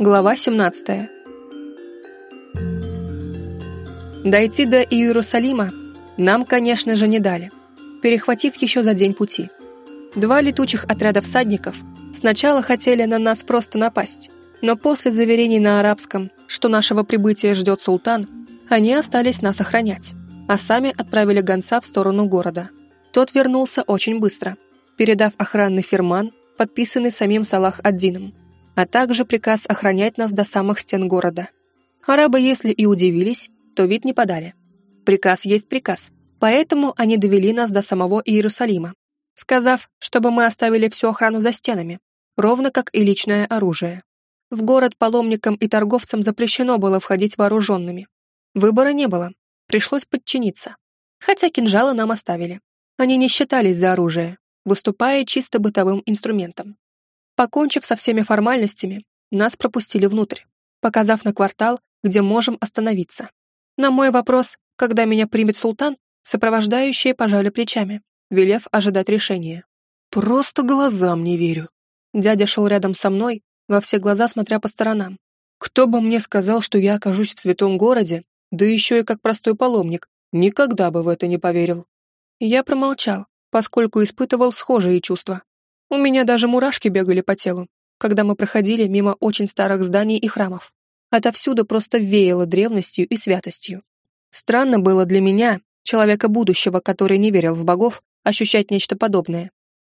Глава 17. Дойти до Иерусалима нам, конечно же, не дали, перехватив еще за день пути. Два летучих отряда всадников сначала хотели на нас просто напасть, но после заверений на арабском, что нашего прибытия ждет султан, они остались нас охранять, а сами отправили гонца в сторону города. Тот вернулся очень быстро, передав охранный фирман, подписанный самим Салах ад-Дином а также приказ охранять нас до самых стен города. Арабы, если и удивились, то вид не подали. Приказ есть приказ, поэтому они довели нас до самого Иерусалима, сказав, чтобы мы оставили всю охрану за стенами, ровно как и личное оружие. В город паломникам и торговцам запрещено было входить вооруженными. Выбора не было, пришлось подчиниться. Хотя кинжалы нам оставили. Они не считались за оружие, выступая чисто бытовым инструментом. Покончив со всеми формальностями, нас пропустили внутрь, показав на квартал, где можем остановиться. На мой вопрос, когда меня примет султан, сопровождающие пожали плечами, велев ожидать решения. Просто глазам не верю. Дядя шел рядом со мной, во все глаза смотря по сторонам. Кто бы мне сказал, что я окажусь в святом городе, да еще и как простой паломник, никогда бы в это не поверил. Я промолчал, поскольку испытывал схожие чувства. У меня даже мурашки бегали по телу, когда мы проходили мимо очень старых зданий и храмов. Отовсюду просто веяло древностью и святостью. Странно было для меня, человека будущего, который не верил в богов, ощущать нечто подобное.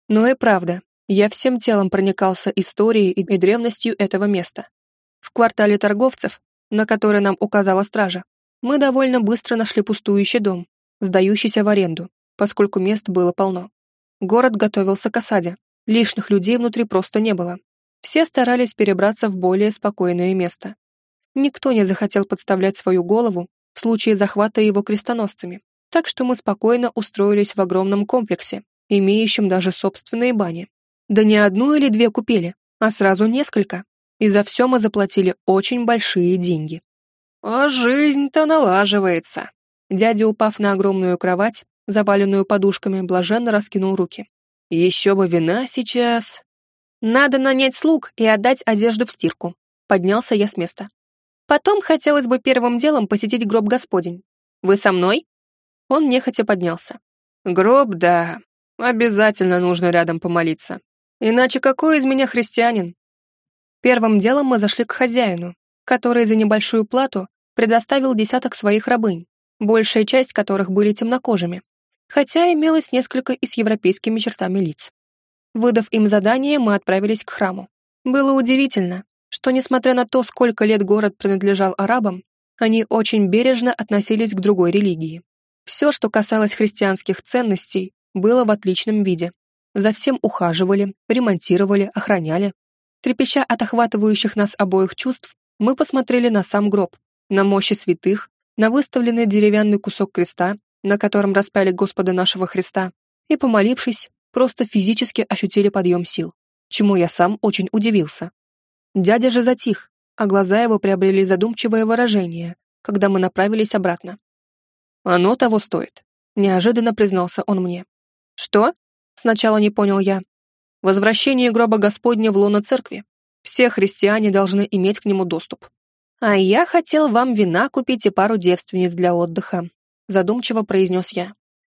Но и правда, я всем телом проникался историей и древностью этого места. В квартале торговцев, на который нам указала стража, мы довольно быстро нашли пустующий дом, сдающийся в аренду, поскольку мест было полно. Город готовился к осаде, Лишних людей внутри просто не было. Все старались перебраться в более спокойное место. Никто не захотел подставлять свою голову в случае захвата его крестоносцами, так что мы спокойно устроились в огромном комплексе, имеющем даже собственные бани. Да не одну или две купили, а сразу несколько. И за все мы заплатили очень большие деньги. А жизнь-то налаживается. Дядя, упав на огромную кровать, заваленную подушками, блаженно раскинул руки. Еще бы вина сейчас. Надо нанять слуг и отдать одежду в стирку. Поднялся я с места. Потом хотелось бы первым делом посетить гроб Господень. Вы со мной? Он нехотя поднялся. Гроб, да. Обязательно нужно рядом помолиться. Иначе какой из меня христианин? Первым делом мы зашли к хозяину, который за небольшую плату предоставил десяток своих рабынь, большая часть которых были темнокожими хотя имелось несколько и с европейскими чертами лиц. Выдав им задание, мы отправились к храму. Было удивительно, что, несмотря на то, сколько лет город принадлежал арабам, они очень бережно относились к другой религии. Все, что касалось христианских ценностей, было в отличном виде. За всем ухаживали, ремонтировали, охраняли. Трепеща от охватывающих нас обоих чувств, мы посмотрели на сам гроб, на мощи святых, на выставленный деревянный кусок креста на котором распяли Господа нашего Христа, и, помолившись, просто физически ощутили подъем сил, чему я сам очень удивился. Дядя же затих, а глаза его приобрели задумчивое выражение, когда мы направились обратно. «Оно того стоит», — неожиданно признался он мне. «Что?» — сначала не понял я. «Возвращение гроба Господня в лоно церкви. Все христиане должны иметь к нему доступ. А я хотел вам вина купить и пару девственниц для отдыха, задумчиво произнес я.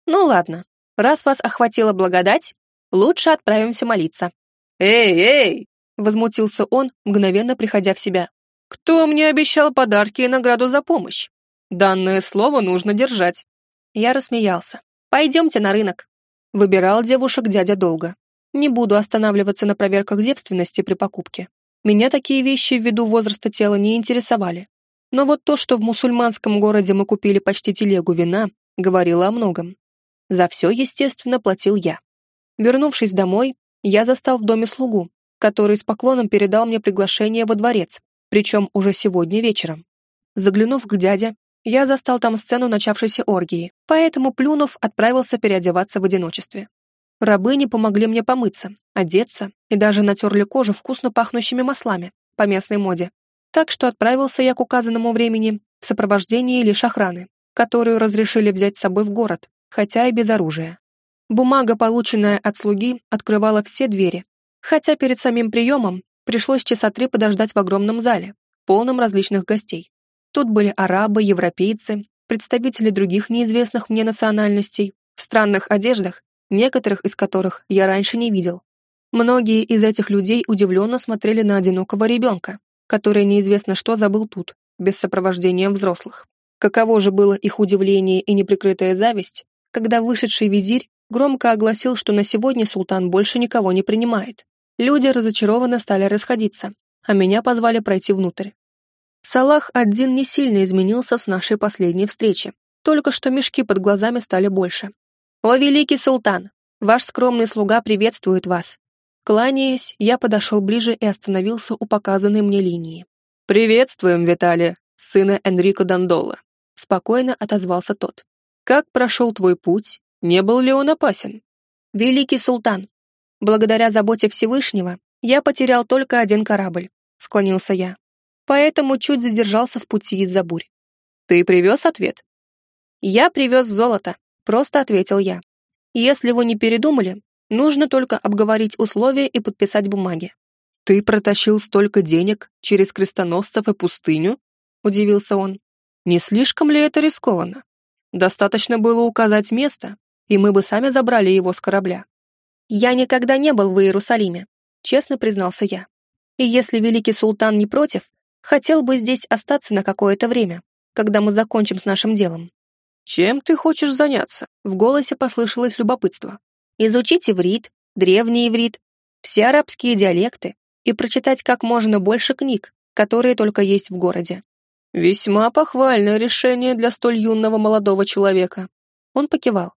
«Ну ладно, раз вас охватила благодать, лучше отправимся молиться». «Эй, эй!» — возмутился он, мгновенно приходя в себя. «Кто мне обещал подарки и награду за помощь? Данное слово нужно держать». Я рассмеялся. «Пойдемте на рынок». Выбирал девушек дядя долго. Не буду останавливаться на проверках девственности при покупке. Меня такие вещи ввиду возраста тела не интересовали. Но вот то, что в мусульманском городе мы купили почти телегу вина, говорило о многом. За все, естественно, платил я. Вернувшись домой, я застал в доме слугу, который с поклоном передал мне приглашение во дворец, причем уже сегодня вечером. Заглянув к дяде, я застал там сцену начавшейся оргии, поэтому, плюнув, отправился переодеваться в одиночестве. Рабыни помогли мне помыться, одеться и даже натерли кожу вкусно пахнущими маслами по местной моде, так что отправился я к указанному времени в сопровождении лишь охраны, которую разрешили взять с собой в город, хотя и без оружия. Бумага, полученная от слуги, открывала все двери, хотя перед самим приемом Пришлось часа три подождать в огромном зале, полном различных гостей. Тут были арабы, европейцы, представители других неизвестных мне национальностей, в странных одеждах, некоторых из которых я раньше не видел. Многие из этих людей удивленно смотрели на одинокого ребенка, который неизвестно что забыл тут, без сопровождения взрослых. Каково же было их удивление и неприкрытая зависть, когда вышедший визирь громко огласил, что на сегодня султан больше никого не принимает. Люди разочарованно стали расходиться, а меня позвали пройти внутрь. Салах один не сильно изменился с нашей последней встречи, только что мешки под глазами стали больше. «О, великий султан! Ваш скромный слуга приветствует вас!» Кланяясь, я подошел ближе и остановился у показанной мне линии. «Приветствуем, Виталия, сына Энрико Дандола», — спокойно отозвался тот. «Как прошел твой путь? Не был ли он опасен?» «Великий султан, благодаря заботе Всевышнего я потерял только один корабль», — склонился я. «Поэтому чуть задержался в пути из-за бурь». «Ты привез ответ?» «Я привез золото», — просто ответил я. «Если вы не передумали, Нужно только обговорить условия и подписать бумаги. «Ты протащил столько денег через крестоносцев и пустыню?» — удивился он. «Не слишком ли это рискованно? Достаточно было указать место, и мы бы сами забрали его с корабля». «Я никогда не был в Иерусалиме», — честно признался я. «И если великий султан не против, хотел бы здесь остаться на какое-то время, когда мы закончим с нашим делом». «Чем ты хочешь заняться?» — в голосе послышалось любопытство изучить иврит, древний иврит, все арабские диалекты и прочитать как можно больше книг, которые только есть в городе. Весьма похвальное решение для столь юного молодого человека. Он покивал.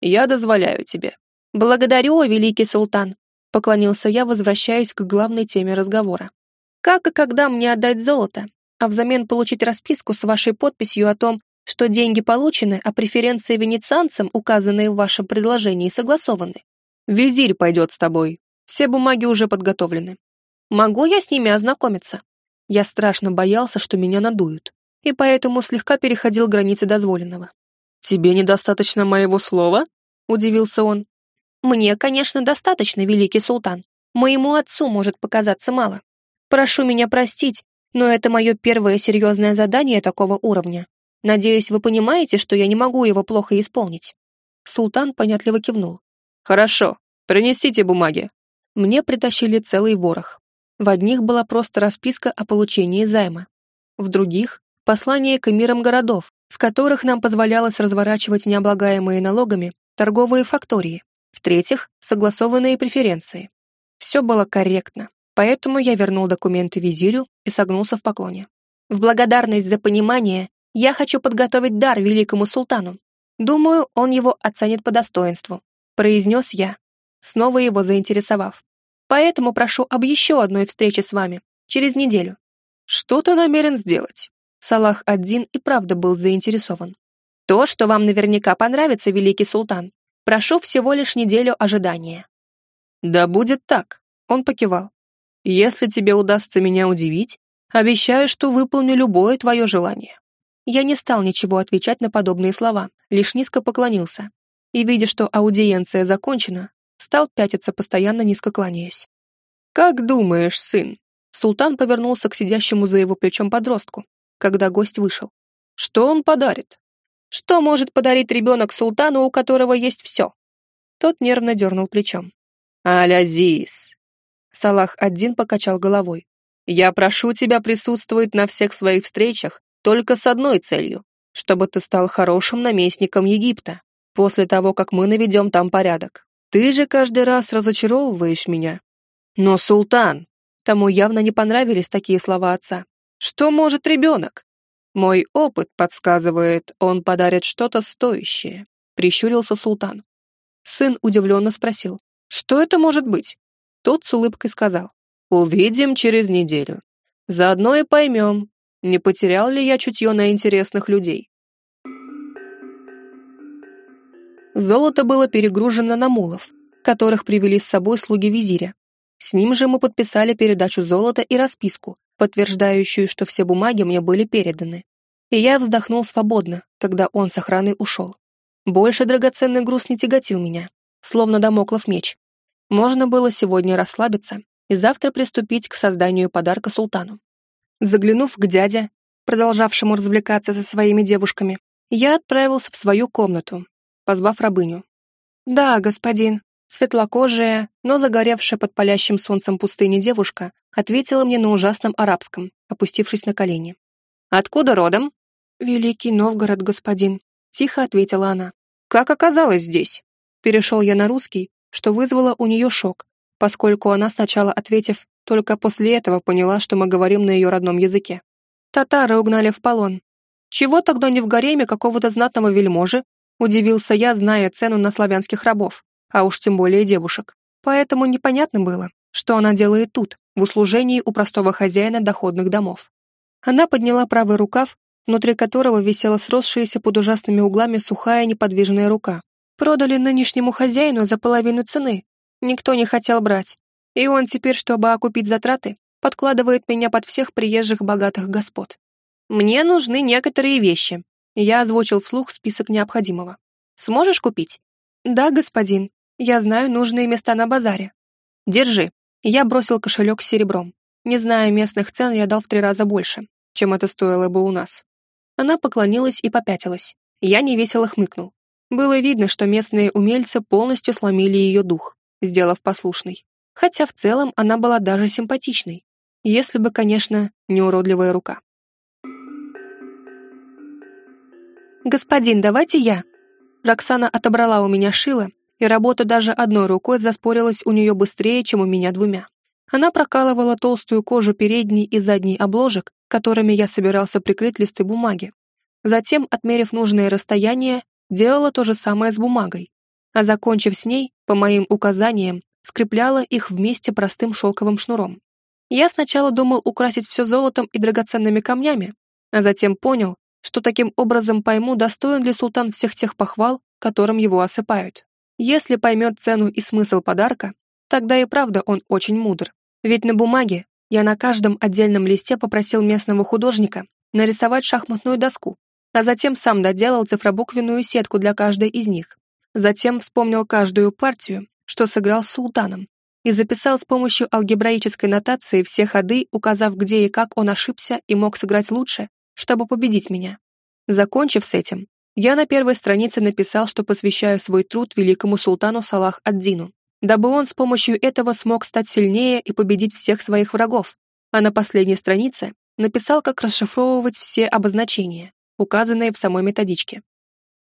Я дозволяю тебе. Благодарю, великий султан, поклонился я, возвращаясь к главной теме разговора. Как и когда мне отдать золото, а взамен получить расписку с вашей подписью о том, что деньги получены, а преференции венецианцам, указанные в вашем предложении, согласованы. Визирь пойдет с тобой. Все бумаги уже подготовлены. Могу я с ними ознакомиться? Я страшно боялся, что меня надуют, и поэтому слегка переходил границы дозволенного. «Тебе недостаточно моего слова?» — удивился он. «Мне, конечно, достаточно, великий султан. Моему отцу может показаться мало. Прошу меня простить, но это мое первое серьезное задание такого уровня. Надеюсь, вы понимаете, что я не могу его плохо исполнить». Султан понятливо кивнул. «Хорошо, принесите бумаги». Мне притащили целый ворох. В одних была просто расписка о получении займа. В других — послание к эмирам городов, в которых нам позволялось разворачивать необлагаемые налогами торговые фактории. В-третьих, согласованные преференции. Все было корректно, поэтому я вернул документы визирю и согнулся в поклоне. В благодарность за понимание я хочу подготовить дар великому султану. Думаю, он его оценит по достоинству», — произнес я, снова его заинтересовав. «Поэтому прошу об еще одной встрече с вами, через неделю». «Что ты намерен сделать?» Салах один и правда был заинтересован. «То, что вам наверняка понравится, великий султан. Прошу всего лишь неделю ожидания». «Да будет так», — он покивал. «Если тебе удастся меня удивить, обещаю, что выполню любое твое желание». Я не стал ничего отвечать на подобные слова, лишь низко поклонился. И, видя, что аудиенция закончена, стал пятиться, постоянно низко кланяясь. «Как думаешь, сын?» Султан повернулся к сидящему за его плечом подростку, когда гость вышел. «Что он подарит?» «Что может подарить ребенок султану, у которого есть все?» Тот нервно дернул плечом. «Аль-Азиз!» Салах один покачал головой. «Я прошу тебя присутствовать на всех своих встречах только с одной целью, чтобы ты стал хорошим наместником Египта, после того, как мы наведем там порядок. Ты же каждый раз разочаровываешь меня. Но, султан, тому явно не понравились такие слова отца. Что может ребенок? Мой опыт подсказывает, он подарит что-то стоящее, прищурился султан. Сын удивленно спросил, что это может быть? Тот с улыбкой сказал, увидим через неделю. Заодно и поймем, не потерял ли я чутье на интересных людей? Золото было перегружено на мулов, которых привели с собой слуги визиря. С ним же мы подписали передачу золота и расписку, подтверждающую, что все бумаги мне были переданы. И я вздохнул свободно, когда он с охраной ушел. Больше драгоценный груз не тяготил меня, словно домоклов меч. Можно было сегодня расслабиться и завтра приступить к созданию подарка султану. Заглянув к дяде, продолжавшему развлекаться со своими девушками, я отправился в свою комнату, позвав рабыню. «Да, господин», светлокожая, но загоревшая под палящим солнцем пустыни девушка ответила мне на ужасном арабском, опустившись на колени. «Откуда родом?» «Великий Новгород, господин», — тихо ответила она. «Как оказалось здесь?» Перешел я на русский, что вызвало у нее шок, поскольку она сначала, ответив, только после этого поняла, что мы говорим на ее родном языке. Татары угнали в полон. Чего тогда не в гареме какого-то знатного вельможи? Удивился я, зная цену на славянских рабов, а уж тем более девушек. Поэтому непонятно было, что она делает тут, в услужении у простого хозяина доходных домов. Она подняла правый рукав, внутри которого висела сросшаяся под ужасными углами сухая неподвижная рука. Продали нынешнему хозяину за половину цены. Никто не хотел брать. И он теперь, чтобы окупить затраты, подкладывает меня под всех приезжих богатых господ. Мне нужны некоторые вещи. Я озвучил вслух список необходимого. Сможешь купить? Да, господин. Я знаю нужные места на базаре. Держи. Я бросил кошелек с серебром. Не зная местных цен, я дал в три раза больше, чем это стоило бы у нас. Она поклонилась и попятилась. Я невесело хмыкнул. Было видно, что местные умельцы полностью сломили ее дух, сделав послушной. Хотя в целом она была даже симпатичной. Если бы, конечно, не уродливая рука. «Господин, давайте я!» Роксана отобрала у меня шило, и работа даже одной рукой заспорилась у нее быстрее, чем у меня двумя. Она прокалывала толстую кожу передней и задней обложек, которыми я собирался прикрыть листы бумаги. Затем, отмерив нужное расстояние, делала то же самое с бумагой. А закончив с ней, по моим указаниям, скрепляла их вместе простым шелковым шнуром. Я сначала думал украсить все золотом и драгоценными камнями, а затем понял, что таким образом пойму, достоин ли султан всех тех похвал, которым его осыпают. Если поймет цену и смысл подарка, тогда и правда он очень мудр. Ведь на бумаге я на каждом отдельном листе попросил местного художника нарисовать шахматную доску, а затем сам доделал цифробуквенную сетку для каждой из них. Затем вспомнил каждую партию, что сыграл с султаном, и записал с помощью алгебраической нотации все ходы, указав, где и как он ошибся и мог сыграть лучше, чтобы победить меня. Закончив с этим, я на первой странице написал, что посвящаю свой труд великому султану Салах ад-Дину, дабы он с помощью этого смог стать сильнее и победить всех своих врагов, а на последней странице написал, как расшифровывать все обозначения, указанные в самой методичке.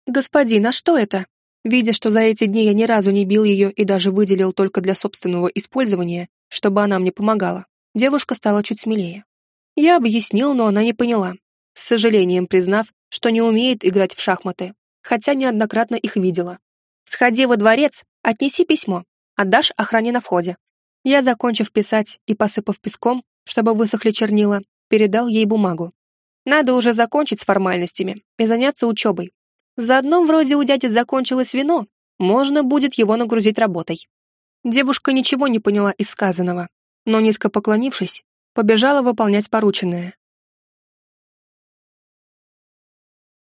«Господин, а что это?» Видя, что за эти дни я ни разу не бил ее и даже выделил только для собственного использования, чтобы она мне помогала, девушка стала чуть смелее. Я объяснил, но она не поняла, с сожалением признав, что не умеет играть в шахматы, хотя неоднократно их видела. «Сходи во дворец, отнеси письмо, Отдашь охране на входе». Я, закончив писать и посыпав песком, чтобы высохли чернила, передал ей бумагу. Надо уже закончить с формальностями и заняться учебой. Заодно вроде у дяди закончилось вино, можно будет его нагрузить работой. Девушка ничего не поняла из сказанного, но, низко поклонившись, побежала выполнять порученное,